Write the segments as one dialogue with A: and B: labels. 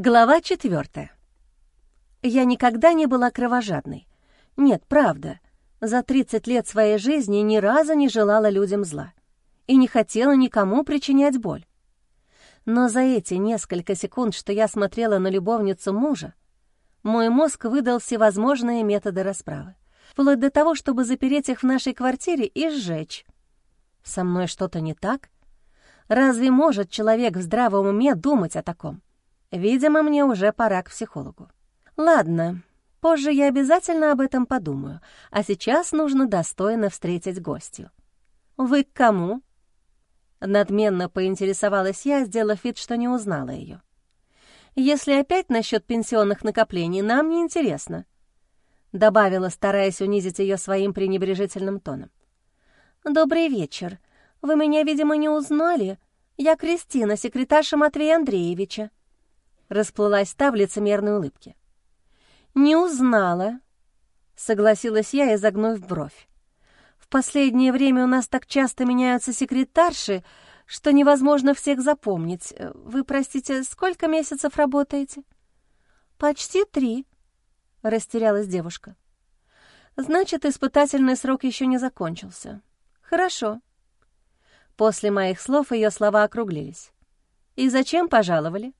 A: Глава четвертая. Я никогда не была кровожадной. Нет, правда, за 30 лет своей жизни ни разу не желала людям зла и не хотела никому причинять боль. Но за эти несколько секунд, что я смотрела на любовницу мужа, мой мозг выдал всевозможные методы расправы, вплоть до того, чтобы запереть их в нашей квартире и сжечь. Со мной что-то не так? Разве может человек в здравом уме думать о таком? Видимо, мне уже пора к психологу. Ладно, позже я обязательно об этом подумаю, а сейчас нужно достойно встретить гостью. «Вы к кому?» Надменно поинтересовалась я, сделав вид, что не узнала ее. «Если опять насчет пенсионных накоплений, нам не интересно», — добавила, стараясь унизить ее своим пренебрежительным тоном. «Добрый вечер. Вы меня, видимо, не узнали. Я Кристина, секретарша Матвея Андреевича». Расплылась та в лицемерной улыбке. «Не узнала», — согласилась я, изогнув бровь. «В последнее время у нас так часто меняются секретарши, что невозможно всех запомнить. Вы, простите, сколько месяцев работаете?» «Почти три», — растерялась девушка. «Значит, испытательный срок еще не закончился. Хорошо». После моих слов ее слова округлились. «И зачем пожаловали?»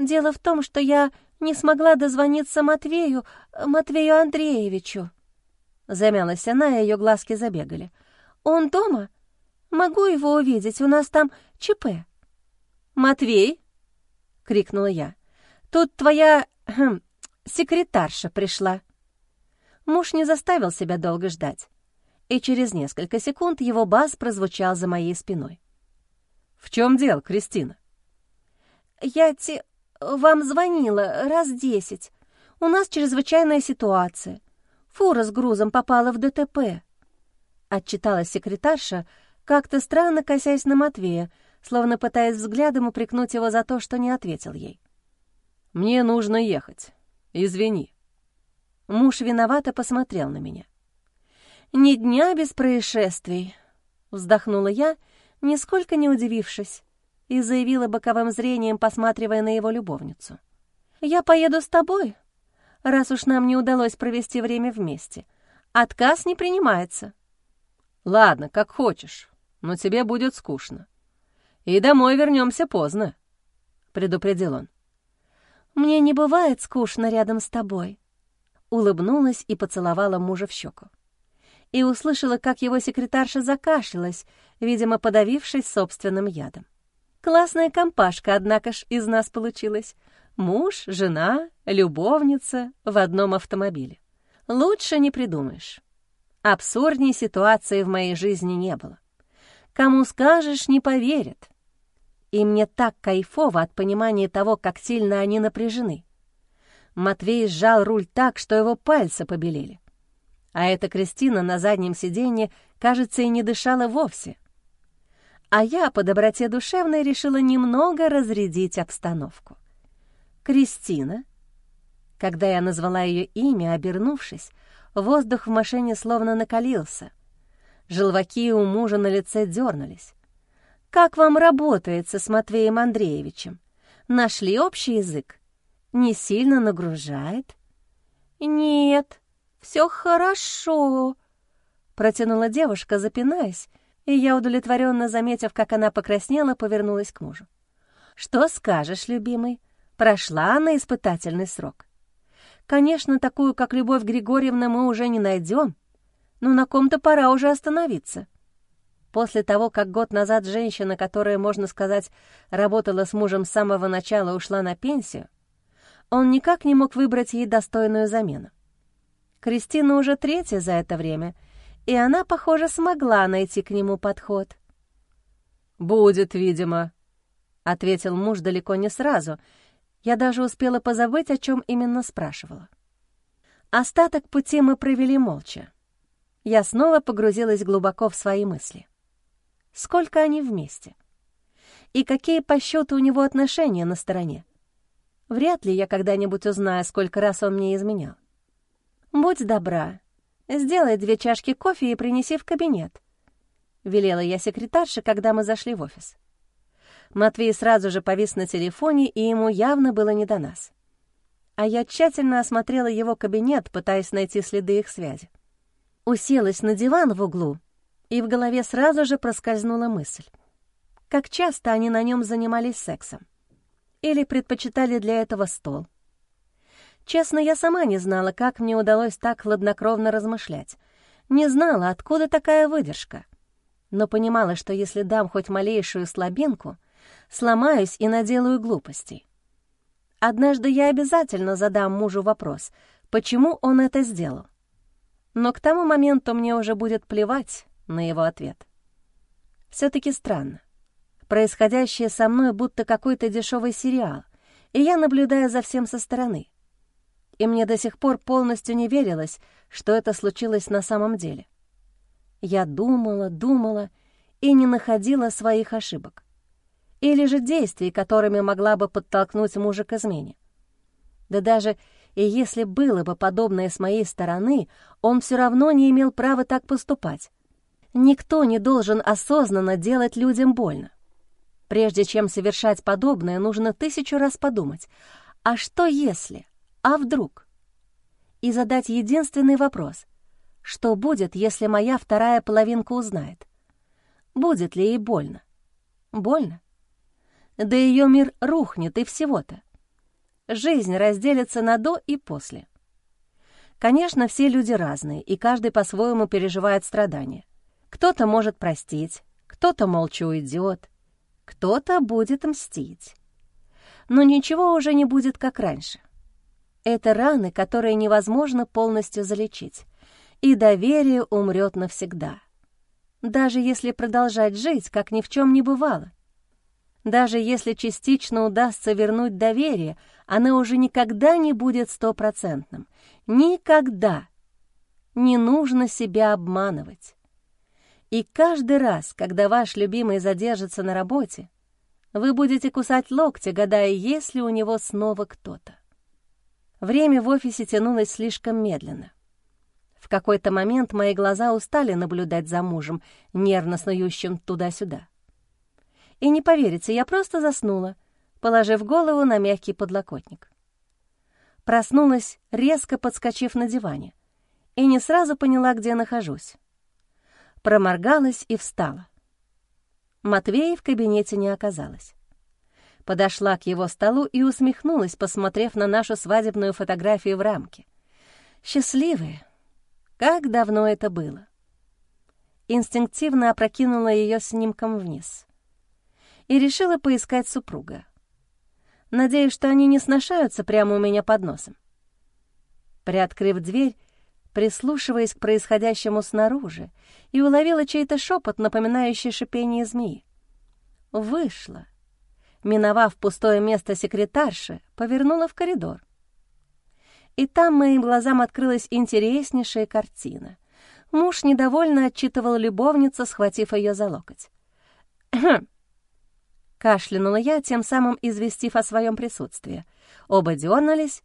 A: «Дело в том, что я не смогла дозвониться Матвею, Матвею Андреевичу». Замялась она, и ее глазки забегали. «Он дома? Могу его увидеть, у нас там ЧП». «Матвей?» — крикнула я. «Тут твоя хм, секретарша пришла». Муж не заставил себя долго ждать, и через несколько секунд его бас прозвучал за моей спиной. «В чем дело, Кристина?» «Я те вам звонила раз десять. У нас чрезвычайная ситуация. Фура с грузом попала в ДТП». Отчиталась секретарша, как-то странно косясь на Матвея, словно пытаясь взглядом упрекнуть его за то, что не ответил ей. «Мне нужно ехать. Извини». Муж виновато посмотрел на меня. «Ни дня без происшествий», — вздохнула я, нисколько не удивившись и заявила боковым зрением, посматривая на его любовницу. «Я поеду с тобой, раз уж нам не удалось провести время вместе. Отказ не принимается». «Ладно, как хочешь, но тебе будет скучно. И домой вернемся поздно», — предупредил он. «Мне не бывает скучно рядом с тобой», — улыбнулась и поцеловала мужа в щеку. И услышала, как его секретарша закашлялась, видимо, подавившись собственным ядом. Классная компашка, однако ж, из нас получилась. Муж, жена, любовница в одном автомобиле. Лучше не придумаешь. Абсурдней ситуации в моей жизни не было. Кому скажешь, не поверят. И мне так кайфово от понимания того, как сильно они напряжены. Матвей сжал руль так, что его пальцы побелели. А эта Кристина на заднем сиденье, кажется, и не дышала вовсе а я по доброте душевной решила немного разрядить обстановку. Кристина. Когда я назвала ее имя, обернувшись, воздух в машине словно накалился. Желваки у мужа на лице дернулись. «Как вам работается с Матвеем Андреевичем? Нашли общий язык? Не сильно нагружает?» «Нет, все хорошо», — протянула девушка, запинаясь, и я, удовлетворенно заметив, как она покраснела, повернулась к мужу. «Что скажешь, любимый? Прошла на испытательный срок. Конечно, такую, как Любовь Григорьевна, мы уже не найдем, но на ком-то пора уже остановиться». После того, как год назад женщина, которая, можно сказать, работала с мужем с самого начала, ушла на пенсию, он никак не мог выбрать ей достойную замену. Кристина уже третья за это время — и она, похоже, смогла найти к нему подход. «Будет, видимо», — ответил муж далеко не сразу. Я даже успела позабыть, о чем именно спрашивала. Остаток пути мы провели молча. Я снова погрузилась глубоко в свои мысли. Сколько они вместе? И какие по счету у него отношения на стороне? Вряд ли я когда-нибудь узнаю, сколько раз он мне изменял. Будь добра, «Сделай две чашки кофе и принеси в кабинет», — велела я секретарше, когда мы зашли в офис. Матвей сразу же повис на телефоне, и ему явно было не до нас. А я тщательно осмотрела его кабинет, пытаясь найти следы их связи. Уселась на диван в углу, и в голове сразу же проскользнула мысль. Как часто они на нем занимались сексом? Или предпочитали для этого стол? Честно, я сама не знала, как мне удалось так хладнокровно размышлять. Не знала, откуда такая выдержка. Но понимала, что если дам хоть малейшую слабинку, сломаюсь и наделаю глупостей. Однажды я обязательно задам мужу вопрос, почему он это сделал. Но к тому моменту мне уже будет плевать на его ответ. все таки странно. Происходящее со мной будто какой-то дешевый сериал, и я наблюдаю за всем со стороны и мне до сих пор полностью не верилось, что это случилось на самом деле. Я думала, думала и не находила своих ошибок. Или же действий, которыми могла бы подтолкнуть мужа к измене. Да даже и если было бы подобное с моей стороны, он все равно не имел права так поступать. Никто не должен осознанно делать людям больно. Прежде чем совершать подобное, нужно тысячу раз подумать, а что если? «А вдруг?» и задать единственный вопрос. Что будет, если моя вторая половинка узнает? Будет ли ей больно? Больно? Да ее мир рухнет и всего-то. Жизнь разделится на «до» и «после». Конечно, все люди разные, и каждый по-своему переживает страдания. Кто-то может простить, кто-то молча уйдет, кто-то будет мстить. Но ничего уже не будет, как раньше. Это раны, которые невозможно полностью залечить, и доверие умрет навсегда. Даже если продолжать жить, как ни в чем не бывало. Даже если частично удастся вернуть доверие, оно уже никогда не будет стопроцентным. Никогда. Не нужно себя обманывать. И каждый раз, когда ваш любимый задержится на работе, вы будете кусать локти, гадая, есть ли у него снова кто-то. Время в офисе тянулось слишком медленно. В какой-то момент мои глаза устали наблюдать за мужем, нервно снующим туда-сюда. И не поверите, я просто заснула, положив голову на мягкий подлокотник. Проснулась, резко подскочив на диване, и не сразу поняла, где нахожусь. Проморгалась и встала. Матвея в кабинете не оказалось подошла к его столу и усмехнулась, посмотрев на нашу свадебную фотографию в рамке. Счастливые! Как давно это было! Инстинктивно опрокинула ее снимком вниз и решила поискать супруга. Надеюсь, что они не сношаются прямо у меня под носом. Приоткрыв дверь, прислушиваясь к происходящему снаружи, и уловила чей-то шепот, напоминающий шипение змеи. Вышла миновав пустое место секретарши, повернула в коридор. И там моим глазам открылась интереснейшая картина. Муж недовольно отчитывал любовницу, схватив ее за локоть. «Хм!» Кашлянула я, тем самым известив о своем присутствии. Оба дернулись,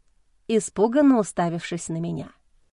A: испуганно уставившись на меня.